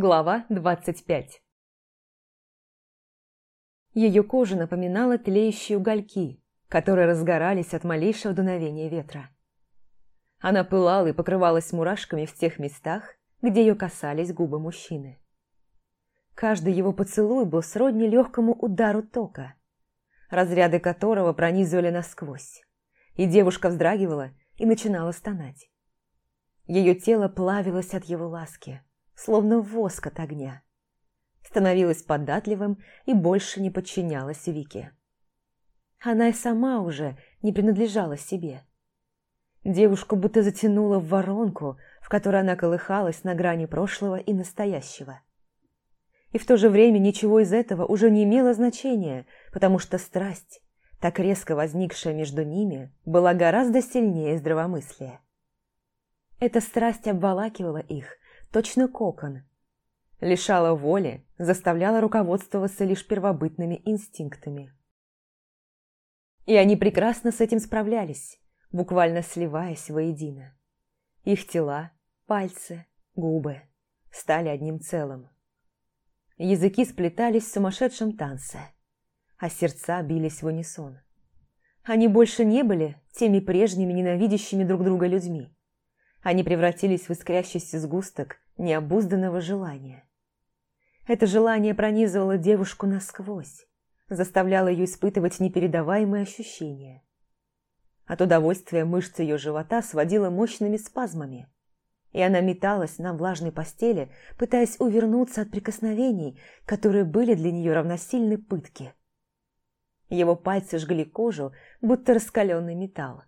Глава 25 Ее кожа напоминала тлеющие угольки, которые разгорались от малейшего дуновения ветра. Она пылала и покрывалась мурашками в тех местах, где ее касались губы мужчины. Каждый его поцелуй был сродни легкому удару тока, разряды которого пронизывали насквозь, и девушка вздрагивала и начинала стонать. Ее тело плавилось от его ласки, словно воск от огня. Становилось податливым и больше не подчинялась Вике. Она и сама уже не принадлежала себе. Девушку будто затянуло в воронку, в которой она колыхалась на грани прошлого и настоящего. И в то же время ничего из этого уже не имело значения, потому что страсть, так резко возникшая между ними, была гораздо сильнее здравомыслия. Эта страсть обволакивала их, точно кокон. Лишала воли, заставляла руководствоваться лишь первобытными инстинктами. И они прекрасно с этим справлялись, буквально сливаясь воедино. Их тела, пальцы, губы стали одним целым. Языки сплетались в сумасшедшем танце, а сердца бились в унисон. Они больше не были теми прежними ненавидящими друг друга людьми. Они превратились в искрящийся сгусток необузданного желания. Это желание пронизывало девушку насквозь, заставляло ее испытывать непередаваемые ощущения. От удовольствия мышцы ее живота сводила мощными спазмами, и она металась на влажной постели, пытаясь увернуться от прикосновений, которые были для нее равносильны пытке. Его пальцы жгли кожу, будто раскаленный металл.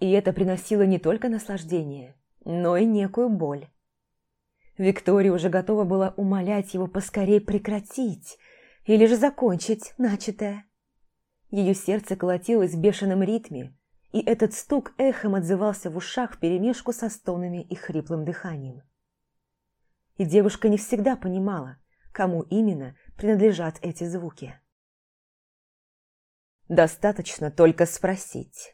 И это приносило не только наслаждение, но и некую боль. Виктория уже готова была умолять его поскорее прекратить или же закончить начатое. Ее сердце колотилось в бешеном ритме, и этот стук эхом отзывался в ушах вперемешку со стонами и хриплым дыханием. И девушка не всегда понимала, кому именно принадлежат эти звуки. «Достаточно только спросить», –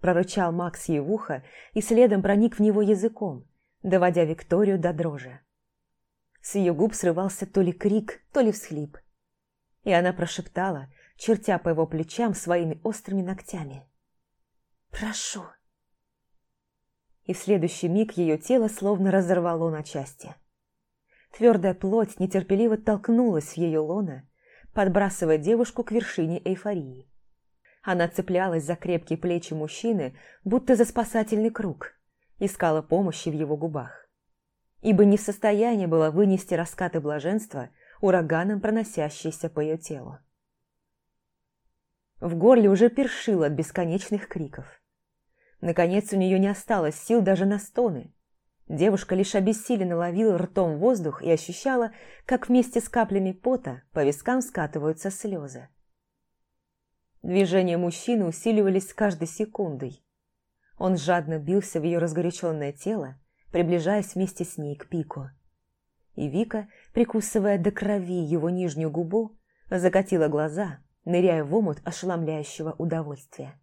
прорычал Макс ей в ухо и следом проник в него языком, доводя Викторию до дрожи. С ее губ срывался то ли крик, то ли всхлип. И она прошептала, чертя по его плечам своими острыми ногтями. «Прошу». И в следующий миг ее тело словно разорвало на части. Твердая плоть нетерпеливо толкнулась в ее лоно, подбрасывая девушку к вершине эйфории. Она цеплялась за крепкие плечи мужчины, будто за спасательный круг – искала помощи в его губах. Ибо не в состоянии была вынести раскаты блаженства, ураганом проносящиеся по ее телу. В горле уже першило от бесконечных криков. Наконец у нее не осталось сил даже на стоны. Девушка лишь обессиленно ловила ртом воздух и ощущала, как вместе с каплями пота по вискам скатываются слезы. Движения мужчины усиливались с каждой секундой. Он жадно бился в ее разгоряченное тело, приближаясь вместе с ней к пику. И Вика, прикусывая до крови его нижнюю губу, закатила глаза, ныряя в омут ошеломляющего удовольствия.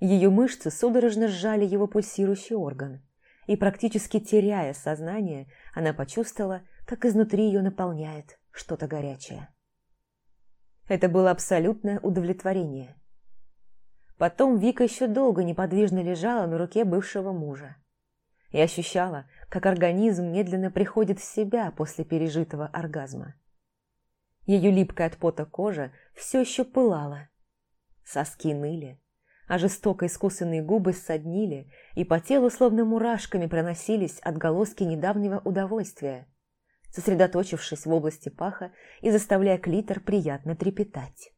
Ее мышцы судорожно сжали его пульсирующий орган, и практически теряя сознание, она почувствовала, как изнутри ее наполняет что-то горячее. Это было абсолютное удовлетворение – Потом Вика еще долго неподвижно лежала на руке бывшего мужа. И ощущала, как организм медленно приходит в себя после пережитого оргазма. Ее липкая от пота кожа все еще пылала. Соски ныли, а жестоко искусанные губы ссоднили, и по телу словно мурашками проносились отголоски недавнего удовольствия, сосредоточившись в области паха и заставляя клитор приятно трепетать.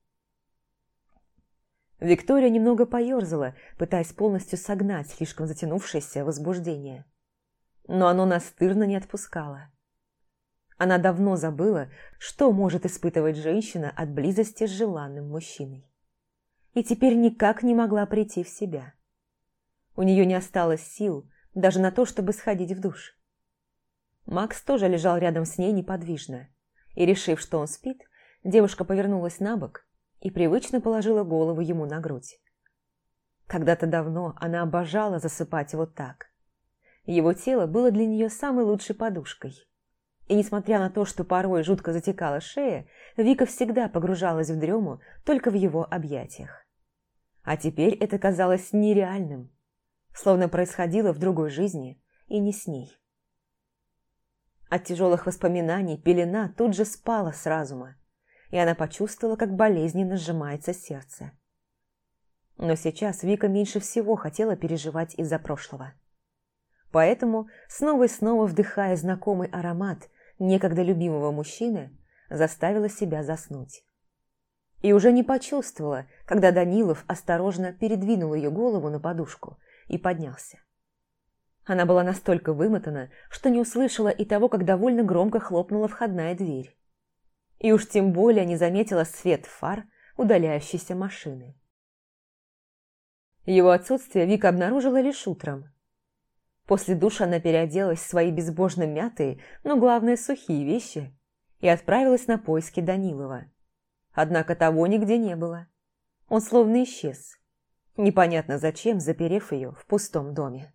Виктория немного поерзала, пытаясь полностью согнать слишком затянувшееся возбуждение. Но оно настырно не отпускало. Она давно забыла, что может испытывать женщина от близости с желанным мужчиной. И теперь никак не могла прийти в себя. У нее не осталось сил даже на то, чтобы сходить в душ. Макс тоже лежал рядом с ней неподвижно, и, решив, что он спит, девушка повернулась на бок и привычно положила голову ему на грудь. Когда-то давно она обожала засыпать вот так. Его тело было для нее самой лучшей подушкой. И несмотря на то, что порой жутко затекала шея, Вика всегда погружалась в дрему только в его объятиях. А теперь это казалось нереальным, словно происходило в другой жизни и не с ней. От тяжелых воспоминаний пелена тут же спала с разума, и она почувствовала, как болезненно сжимается сердце. Но сейчас Вика меньше всего хотела переживать из-за прошлого. Поэтому, снова и снова вдыхая знакомый аромат некогда любимого мужчины, заставила себя заснуть. И уже не почувствовала, когда Данилов осторожно передвинул ее голову на подушку и поднялся. Она была настолько вымотана, что не услышала и того, как довольно громко хлопнула входная дверь. И уж тем более не заметила свет фар удаляющейся машины. Его отсутствие Вика обнаружила лишь утром. После душа она переоделась в свои безбожно мятые, но главное сухие вещи и отправилась на поиски Данилова. Однако того нигде не было. Он словно исчез. Непонятно зачем, заперев ее в пустом доме.